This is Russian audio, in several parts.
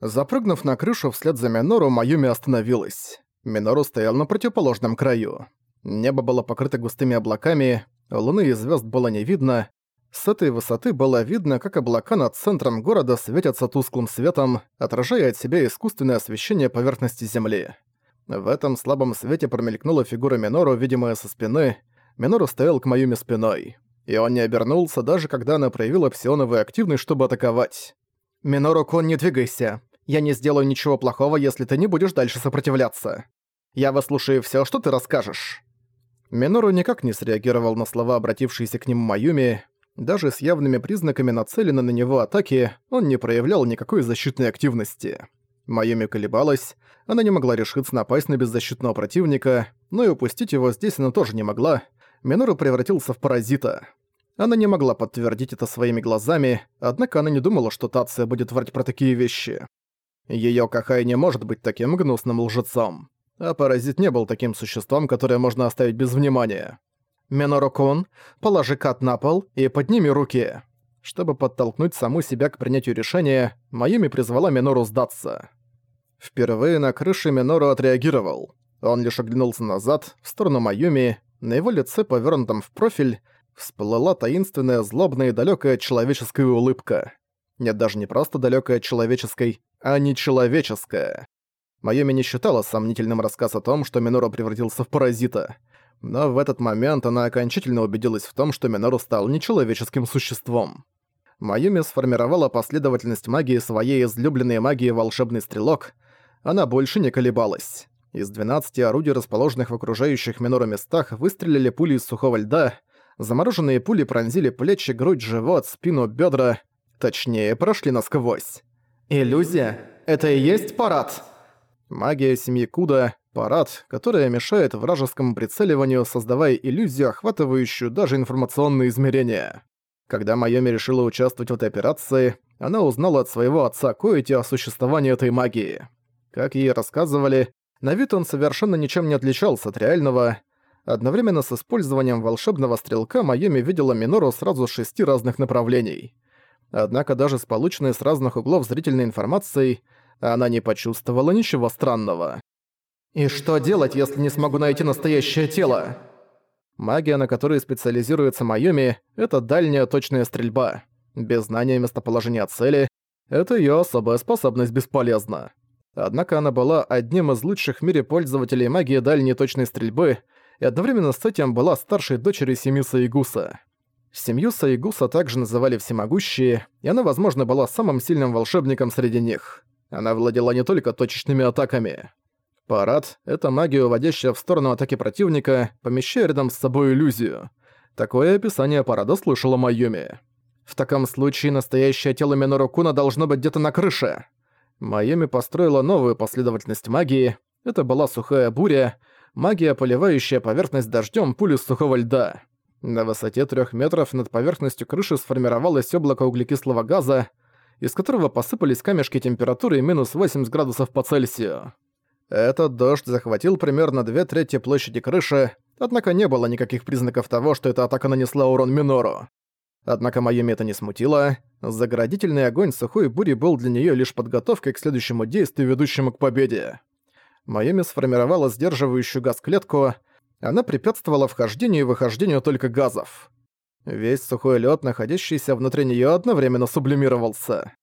Запрыгнув на крышу вслед за Минору, Майюми остановилась. Минору стоял на противоположном краю. Небо было покрыто густыми облаками, луны и звезд было не видно. С этой высоты было видно, как облака над центром города светятся тусклым светом, отражая от себя искусственное освещение поверхности Земли. В этом слабом свете промелькнула фигура Минору, видимая со спины. Минору стоял к Майюми спиной. И он не обернулся, даже когда она проявила псионовую активность, чтобы атаковать. «Минору Кон, не двигайся. Я не сделаю ничего плохого, если ты не будешь дальше сопротивляться. Я выслушаю всё, что ты расскажешь». Минору никак не среагировал на слова, обратившиеся к нему Майюми. Даже с явными признаками нацеленной на него атаки он не проявлял никакой защитной активности. Майюми колебалась, она не могла решиться напасть на беззащитного противника, но и упустить его здесь она тоже не могла. Минору превратился в паразита. Она не могла подтвердить это своими глазами, однако она не думала, что Тация будет врать про такие вещи. Её Кахай не может быть таким гнусным лжецом. А паразит не был таким существом, которое можно оставить без внимания. «Минору-кун, положи кат на пол и подними руки». Чтобы подтолкнуть саму себя к принятию решения, Майюми призвала Минору сдаться. Впервые на крыше Минору отреагировал. Он лишь оглянулся назад, в сторону Майюми, на его лице, повернутом в профиль, всплыла таинственная, злобная и далёкая человеческая улыбка. Нет, даже не просто далёкая человеческой, а не человеческая. Майоми не считала сомнительным рассказ о том, что Минору превратился в паразита. Но в этот момент она окончательно убедилась в том, что Минору стал нечеловеческим существом. Майюми сформировала последовательность магии своей излюбленной магии «Волшебный стрелок». Она больше не колебалась. Из 12 орудий, расположенных в окружающих Минору местах, выстрелили пули из сухого льда. Замороженные пули пронзили плечи, грудь, живот, спину, бедра. Точнее, прошли насквозь. «Иллюзия? Это и есть парад?» Магия семьи Куда – парад, которая мешает вражескому прицеливанию, создавая иллюзию, охватывающую даже информационные измерения. Когда Майоми решила участвовать в этой операции, она узнала от своего отца Коэти о существовании этой магии. Как ей рассказывали, на вид он совершенно ничем не отличался от реального. Одновременно с использованием волшебного стрелка Майоми видела Минору сразу с шести разных направлений. Однако даже с полученной с разных углов зрительной информацией она не почувствовала ничего странного. «И что делать, если не смогу найти настоящее тело?» Магия, на которой специализируется Майоми, это дальняя точная стрельба. Без знания местоположения цели, это её особая способность бесполезна. Однако она была одним из лучших в мире пользователей магии дальней точной стрельбы и одновременно с этим была старшей дочерью семьи Саигуса. Семью Саигуса также называли Всемогущие, и она, возможно, была самым сильным волшебником среди них. Она владела не только точечными атаками. Парад — это магия, уводящая в сторону атаки противника, помещая рядом с собой иллюзию. Такое описание парада слышала Майюми. В таком случае настоящее тело Минору Куна должно быть где-то на крыше. Майюми построила новую последовательность магии. Это была сухая буря, магия, поливающая поверхность дождем пули сухого льда. На высоте трех метров над поверхностью крыши сформировалось облако углекислого газа, из которого посыпались камешки температурой минус 80 градусов по Цельсию. Этот дождь захватил примерно две трети площади крыши, однако не было никаких признаков того, что эта атака нанесла урон Минору. Однако Майюми это не смутило. Заградительный огонь сухой бури был для нее лишь подготовкой к следующему действию, ведущему к победе. Майюми сформировала сдерживающую газ-клетку, она препятствовала вхождению и выхождению только газов. Весь сухой лед, находящийся внутри нее, одновременно сублимировался.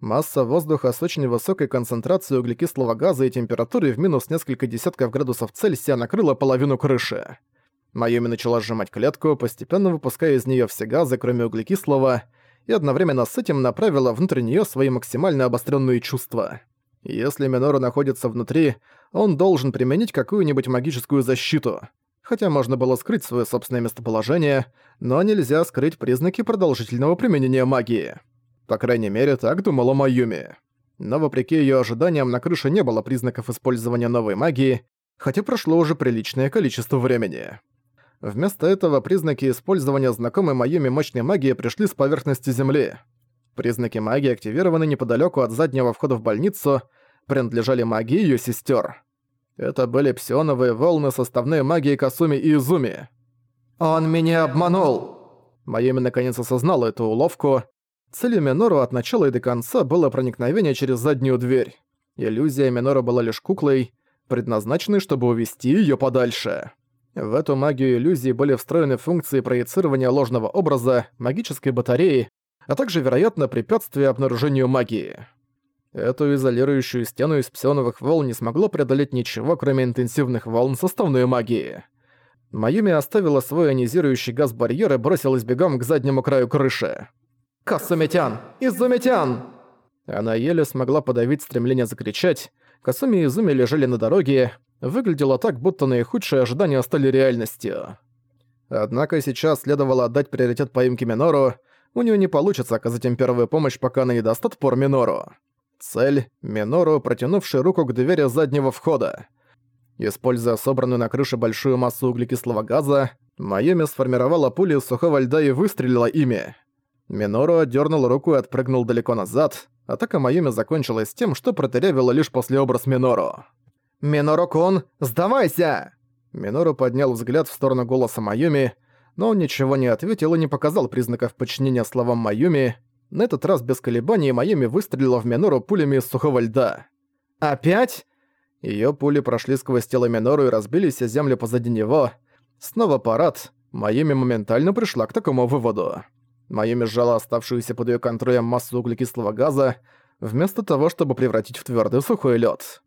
Масса воздуха с очень высокой концентрацией углекислого газа и температурой в минус несколько десятков градусов Цельсия накрыла половину крыши. Майоми начала сжимать клетку, постепенно выпуская из нее все газы, кроме углекислого, и одновременно с этим направила внутрь нее свои максимально обостренные чувства. Если Минору находится внутри, он должен применить какую-нибудь магическую защиту хотя можно было скрыть свое собственное местоположение, но нельзя скрыть признаки продолжительного применения магии. По крайней мере, так думала Майюми. Но вопреки ее ожиданиям на крыше не было признаков использования новой магии, хотя прошло уже приличное количество времени. Вместо этого признаки использования знакомой Майюми мощной магии пришли с поверхности Земли. Признаки магии активированы неподалеку от заднего входа в больницу, принадлежали магии ее сестер. Это были псионовые волны составной магии Касуми и Изуми. «Он меня обманул!» Майами наконец осознала эту уловку. Целью Минору от начала и до конца было проникновение через заднюю дверь. Иллюзия Минору была лишь куклой, предназначенной, чтобы увести её подальше. В эту магию иллюзии были встроены функции проецирования ложного образа, магической батареи, а также, вероятно, препятствия обнаружению магии. Эту изолирующую стену из псионовых волн не смогло преодолеть ничего, кроме интенсивных волн составной магии. Майюми оставила свой ионизирующий газ-барьер и бросилась бегом к заднему краю крыши. «Касумитян! Изумитян!» Она еле смогла подавить стремление закричать. Касуми и Изуми лежали на дороге. Выглядело так, будто наихудшие ожидания стали реальностью. Однако сейчас следовало отдать приоритет поимке Минору. У нее не получится оказать им первую помощь, пока она не даст отпор Минору. Цель — Минору, протянувший руку к двери заднего входа. Используя собранную на крыше большую массу углекислого газа, Майоми сформировала пули из сухого льда и выстрелила ими. Минору отдернул руку и отпрыгнул далеко назад. Атака Майоми закончилась тем, что протырявила лишь после образ Минору. «Минору-кун, сдавайся!» Минору поднял взгляд в сторону голоса Майюми, но он ничего не ответил и не показал признаков подчинения словам Майюми, на этот раз без колебаний Майами выстрелила в Минору пулями из сухого льда. «Опять?» Её пули прошли сквозь тело Минору и разбились о землю позади него. Снова парад. Майами моментально пришла к такому выводу. Майами сжала оставшуюся под её контролем массу углекислого газа, вместо того, чтобы превратить в твёрдый сухой лёд.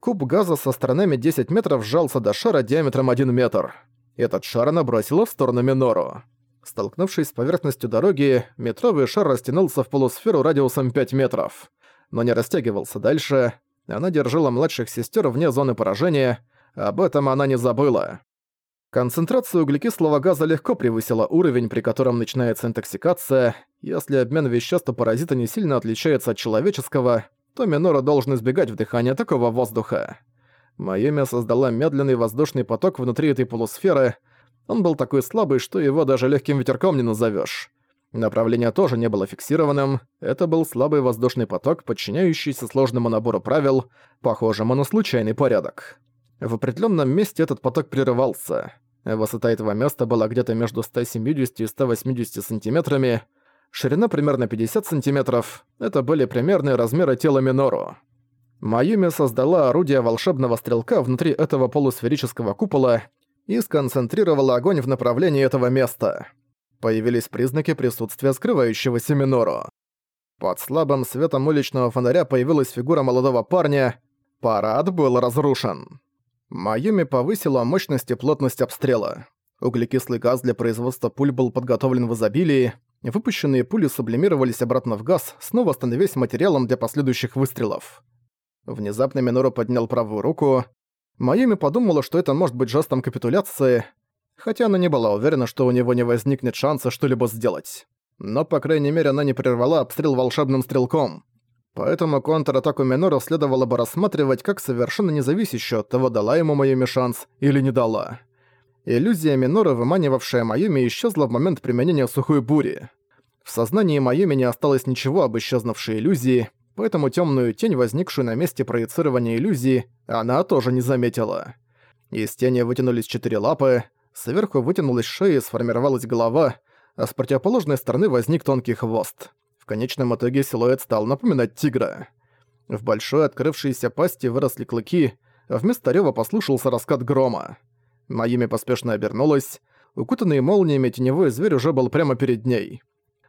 Куб газа со сторонами 10 метров сжался до шара диаметром 1 метр. Этот шар она бросила в сторону Минору. Столкнувшись с поверхностью дороги, метровый шар растянулся в полусферу радиусом 5 метров. Но не растягивался дальше. Она держала младших сестер вне зоны поражения. Об этом она не забыла. Концентрация углекислого газа легко превысила уровень, при котором начинается интоксикация. Если обмен веществ паразита не сильно отличается от человеческого, то Минора должен избегать вдыхания такого воздуха. Майами создала медленный воздушный поток внутри этой полусферы, он был такой слабый, что его даже легким ветерком не назовешь. Направление тоже не было фиксированным, это был слабый воздушный поток, подчиняющийся сложному набору правил, похожему на случайный порядок. В определенном месте этот поток прерывался. Высота этого места была где-то между 170 и 180 сантиметрами, ширина примерно 50 сантиметров, это были примерные размеры тела Минору. Майюми создала орудие волшебного стрелка внутри этого полусферического купола и сконцентрировала огонь в направлении этого места. Появились признаки присутствия скрывающегося Минору. Под слабым светом уличного фонаря появилась фигура молодого парня. Парад был разрушен. Майюми повысила мощность и плотность обстрела. Углекислый газ для производства пуль был подготовлен в изобилии. Выпущенные пули сублимировались обратно в газ, снова становясь материалом для последующих выстрелов. Внезапно Минору поднял правую руку. Майюми подумала, что это может быть жестом капитуляции, хотя она не была уверена, что у него не возникнет шанса что-либо сделать. Но, по крайней мере, она не прервала обстрел волшебным стрелком. Поэтому контратаку Минору следовало бы рассматривать как совершенно независящую от того, дала ему Майюми шанс или не дала. Иллюзия Минора, выманивавшая Майюми, исчезла в момент применения сухой бури. В сознании Майюми не осталось ничего об исчезнувшей иллюзии, поэтому темную тень, возникшую на месте проецирования иллюзии, она тоже не заметила. Из тени вытянулись четыре лапы, сверху вытянулась шея и сформировалась голова, а с противоположной стороны возник тонкий хвост. В конечном итоге силуэт стал напоминать тигра. В большой открывшейся пасти выросли клыки, а вместо рёва послушался раскат грома. Майюми поспешно обернулась. Укутанный молниями теневой зверь уже был прямо перед ней.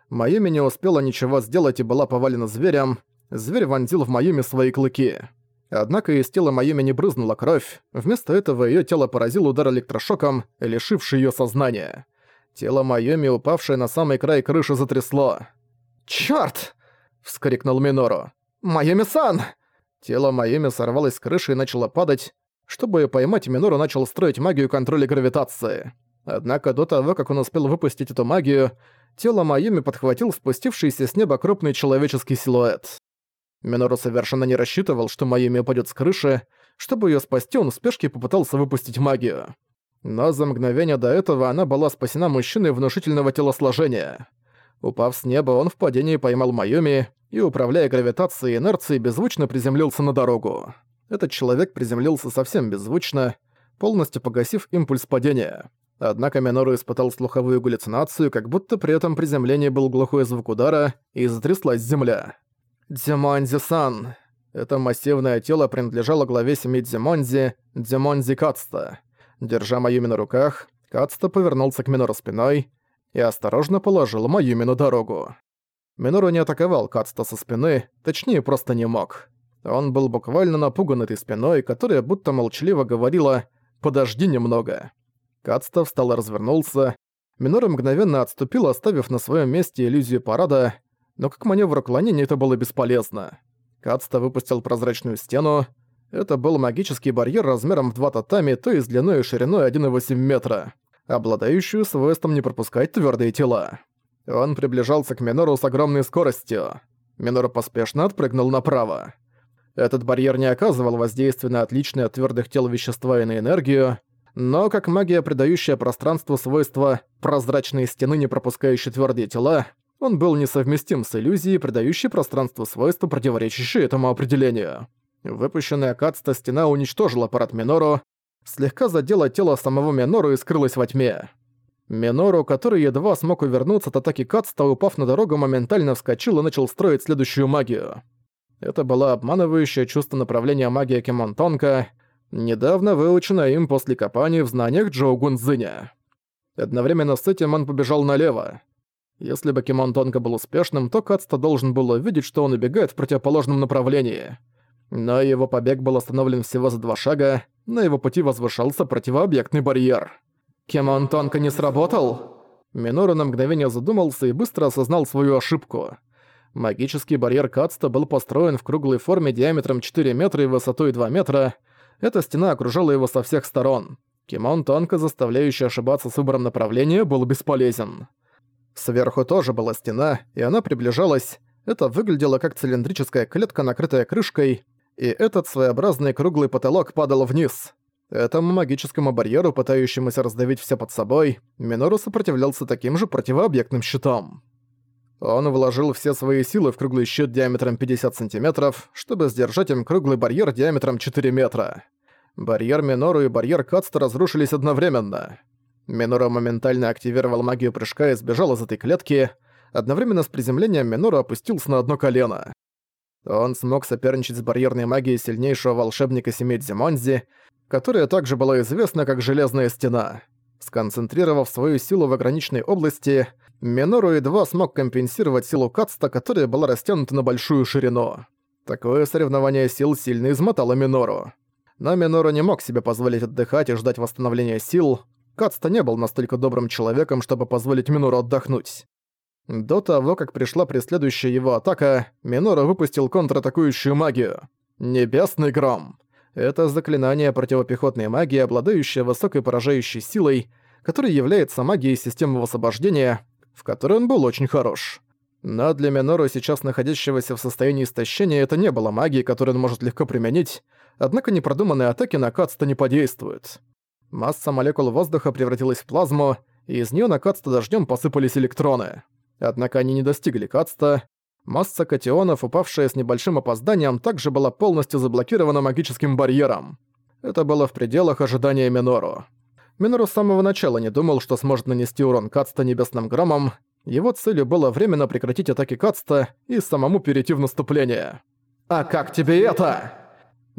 Майюми не успела ничего сделать и была повалена зверем, зверь вонзил в Майюми свои клыки. Однако из тела Майюми не брызнула кровь, вместо этого её тело поразил удар электрошоком, лишивший её сознания. Тело Майюми, упавшее на самый край крыши, затрясло. «Чёрт!» — вскрикнул Минору. «Майюми-сан!» Тело Майюми сорвалось с крыши и начало падать. Чтобы поймать, Минору начал строить магию контроля гравитации. Однако до того, как он успел выпустить эту магию, тело Майюми подхватил спустившийся с неба крупный человеческий силуэт. Минору совершенно не рассчитывал, что Майами упадет с крыши. Чтобы ее спасти, он в спешке попытался выпустить магию. Но за мгновение до этого она была спасена мужчиной внушительного телосложения. Упав с неба, он в падении поймал Майоми и, управляя гравитацией и инерцией, беззвучно приземлился на дорогу. Этот человек приземлился совсем беззвучно, полностью погасив импульс падения. Однако Минору испытал слуховую галлюцинацию, как будто при этом приземлении был глухой звук удара, и затряслась земля. Дзимонзи-сан. Это массивное тело принадлежало главе семьи Дзимонзи, Дзимонзи Кацта. Держа Майюми на руках, Кацта повернулся к Минору спиной и осторожно положил Майюми на дорогу. Минору не атаковал Кацта со спины, точнее, просто не мог. Он был буквально напуган этой спиной, которая будто молчаливо говорила «подожди немного». Кацта встал и развернулся. Минору мгновенно отступил, оставив на своем месте иллюзию парада, но как маневр уклонения это было бесполезно. Кацта выпустил прозрачную стену. Это был магический барьер размером в два татами, то есть длиной и шириной 1,8 метра, обладающую свойством не пропускать твердые тела. Он приближался к Минору с огромной скоростью. Минору поспешно отпрыгнул направо. Этот барьер не оказывал воздействия на отличные от твердых тел вещества и на энергию, но как магия, придающая пространству свойства прозрачной стены, не пропускающей твердые тела, он был несовместим с иллюзией, придающей пространству свойства, противоречащие этому определению. Выпущенная Кацта стена уничтожила аппарат Минору, слегка задела тело самого Минору и скрылась во тьме. Минору, который едва смог увернуться от атаки Кацта, упав на дорогу, моментально вскочил и начал строить следующую магию. Это была обманывающее чувство направления магии Кимон Тонка, недавно выученная им после копания в знаниях Джоу Гунзиня. Одновременно с этим он побежал налево. Если бы Кимон Тонко был успешным, то Кацта должен был увидеть, что он убегает в противоположном направлении. Но его побег был остановлен всего за два шага, на его пути возвышался противообъектный барьер. «Кимон Тонко не сработал?» Минору на мгновение задумался и быстро осознал свою ошибку. Магический барьер Кацта был построен в круглой форме диаметром 4 метра и высотой 2 метра. Эта стена окружала его со всех сторон. Кимон Тонко, заставляющий ошибаться с выбором направления, был бесполезен. Сверху тоже была стена, и она приближалась. Это выглядело как цилиндрическая клетка, накрытая крышкой, и этот своеобразный круглый потолок падал вниз. Этому магическому барьеру, пытающемуся раздавить все под собой, Минору сопротивлялся таким же противообъектным щитом. Он вложил все свои силы в круглый щит диаметром 50 сантиметров, чтобы сдержать им круглый барьер диаметром 4 метра. Барьер Минору и барьер Кацта разрушились одновременно. Минора моментально активировал магию прыжка и сбежал из этой клетки. Одновременно с приземлением Минора опустился на одно колено. Он смог соперничать с барьерной магией сильнейшего волшебника семьи Дзимонзи, которая также была известна как Железная Стена. Сконцентрировав свою силу в ограниченной области, Минору едва смог компенсировать силу Кацта, которая была растянута на большую ширину. Такое соревнование сил сильно измотало Минору. Но Минору не мог себе позволить отдыхать и ждать восстановления сил, Кацта не был настолько добрым человеком, чтобы позволить Минору отдохнуть. До того, как пришла преследующая его атака, Минора выпустил контратакующую магию. Небесный гром. Это заклинание противопехотной магии, обладающее высокой поражающей силой, которая является магией системы освобождения, в которой он был очень хорош. Но для Минору, сейчас находящегося в состоянии истощения, это не было магией, которую он может легко применить, однако непродуманные атаки на Кацта не подействуют. Масса молекул воздуха превратилась в плазму, и из нее на Кацта дождем посыпались электроны. Однако они не достигли Кацта. Масса катионов, упавшая с небольшим опозданием, также была полностью заблокирована магическим барьером. Это было в пределах ожидания Минору. Минору с самого начала не думал, что сможет нанести урон Кацта небесным громом. Его целью было временно прекратить атаки Кацта и самому перейти в наступление. «А как тебе это?»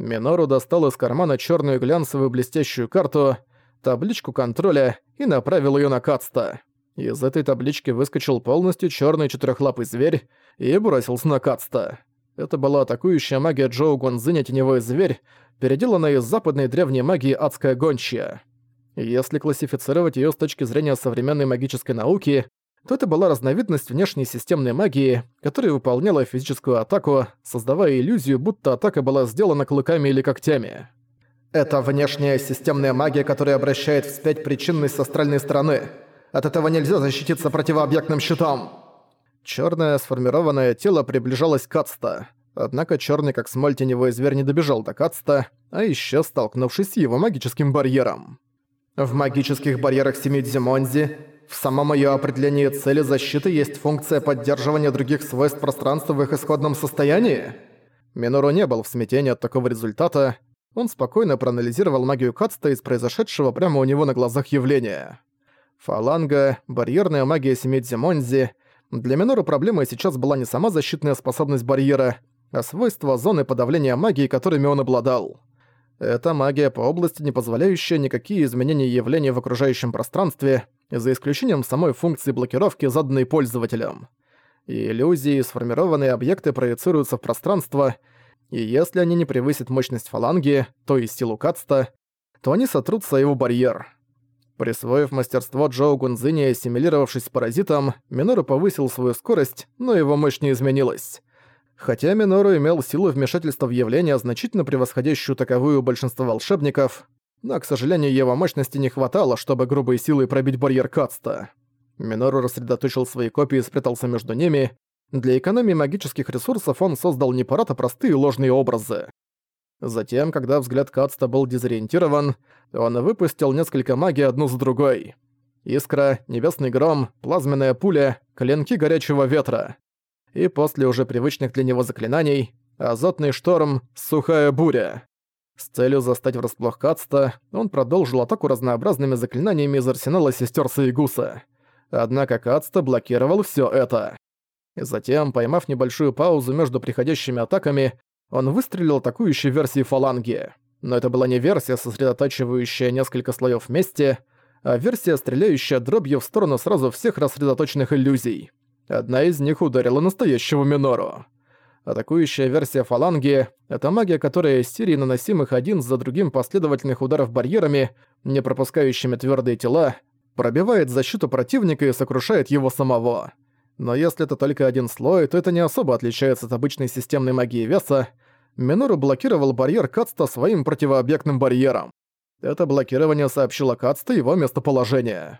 Минору достал из кармана черную глянцевую блестящую карту, табличку контроля и направил ее на Кацта. Из этой таблички выскочил полностью черный четырехлапый зверь и бросился на Кацта. Это была атакующая магия Джоу Гонзиня Теневой Зверь, переделанная из западной древней магии Адская Гончая. Если классифицировать ее с точки зрения современной магической науки, то это была разновидность внешней системной магии, которая выполняла физическую атаку, создавая иллюзию, будто атака была сделана клыками или когтями. Это внешняя системная магия, которая обращает вспять причинность с астральной стороны. От этого нельзя защититься противообъектным щитом. Чёрное сформированное тело приближалось к Ацта. Однако чёрный как смоль теневой зверь не добежал до Кацта, а ещё столкнувшись с его магическим барьером. В магических барьерах Семи Дзимонзи в самом её определении цели защиты есть функция поддерживания других свойств пространства в их исходном состоянии. Минору не был в смятении от такого результата, он спокойно проанализировал магию Кацта из произошедшего прямо у него на глазах явления. Фаланга, барьерная магия семей Дзимонзи. Для Минору проблемой сейчас была не сама защитная способность барьера, а свойства зоны подавления магии, которыми он обладал. Это магия по области, не позволяющая никакие изменения явлений в окружающем пространстве, за исключением самой функции блокировки, заданной пользователем. И иллюзии, сформированные объекты проецируются в пространство, и если они не превысят мощность фаланги, то есть силу Кацта, то они сотрутся его барьер. Присвоив мастерство Джоу Гунзини и ассимилировавшись с паразитом, Минору повысил свою скорость, но его мощь не изменилась. Хотя Минору имел силу вмешательства в явление, значительно превосходящую таковую у большинства волшебников, но, к сожалению, его мощности не хватало, чтобы грубой силой пробить барьер Кацта. Минору рассредоточил свои копии и спрятался между ними. Для экономии магических ресурсов он создал не парад, а простые ложные образы. Затем, когда взгляд Кацта был дезориентирован, он выпустил несколько магий одну за другой. Искра, небесный гром, плазменная пуля, клинки горячего ветра. И после уже привычных для него заклинаний азотный шторм, сухая буря. С целью застать врасплох Кацта, он продолжил атаку разнообразными заклинаниями из арсенала сестер Саигуса. Однако Кацта блокировал все это. И затем, поймав небольшую паузу между приходящими атаками, он выстрелил атакующей версии фаланги. Но это была не версия, сосредотачивающая несколько слоев вместе, а версия, стреляющая дробью в сторону сразу всех рассредоточенных иллюзий. Одна из них ударила настоящего Минору. Атакующая версия фаланги — это магия, которая из серии наносимых один за другим последовательных ударов барьерами, не пропускающими твердые тела, пробивает защиту противника и сокрушает его самого. Но если это только один слой, то это не особо отличается от обычной системной магии веса, Минору блокировал барьер Кацта своим противообъектным барьером. Это блокирование сообщило Кацта его местоположение.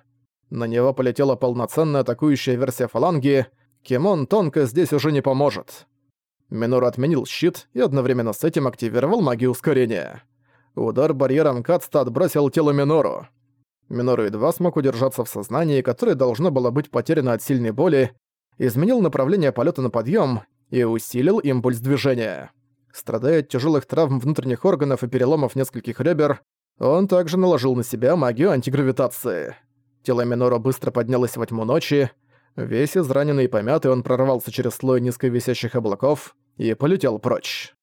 На него полетела полноценная атакующая версия фаланги, Кимон тонко здесь уже не поможет. Минору отменил щит и одновременно с этим активировал магию ускорения. Удар барьером Кацта отбросил тело Минору. Минору едва смог удержаться в сознании, которое должно было быть потеряно от сильной боли, изменил направление полета на подъем и усилил импульс движения. Страдая от тяжелых травм внутренних органов и переломов нескольких ребер, он также наложил на себя магию антигравитации. Тело Минора быстро поднялось во тьму ночи. Весь израненный и помятый он прорвался через слой низковисящих облаков и полетел прочь.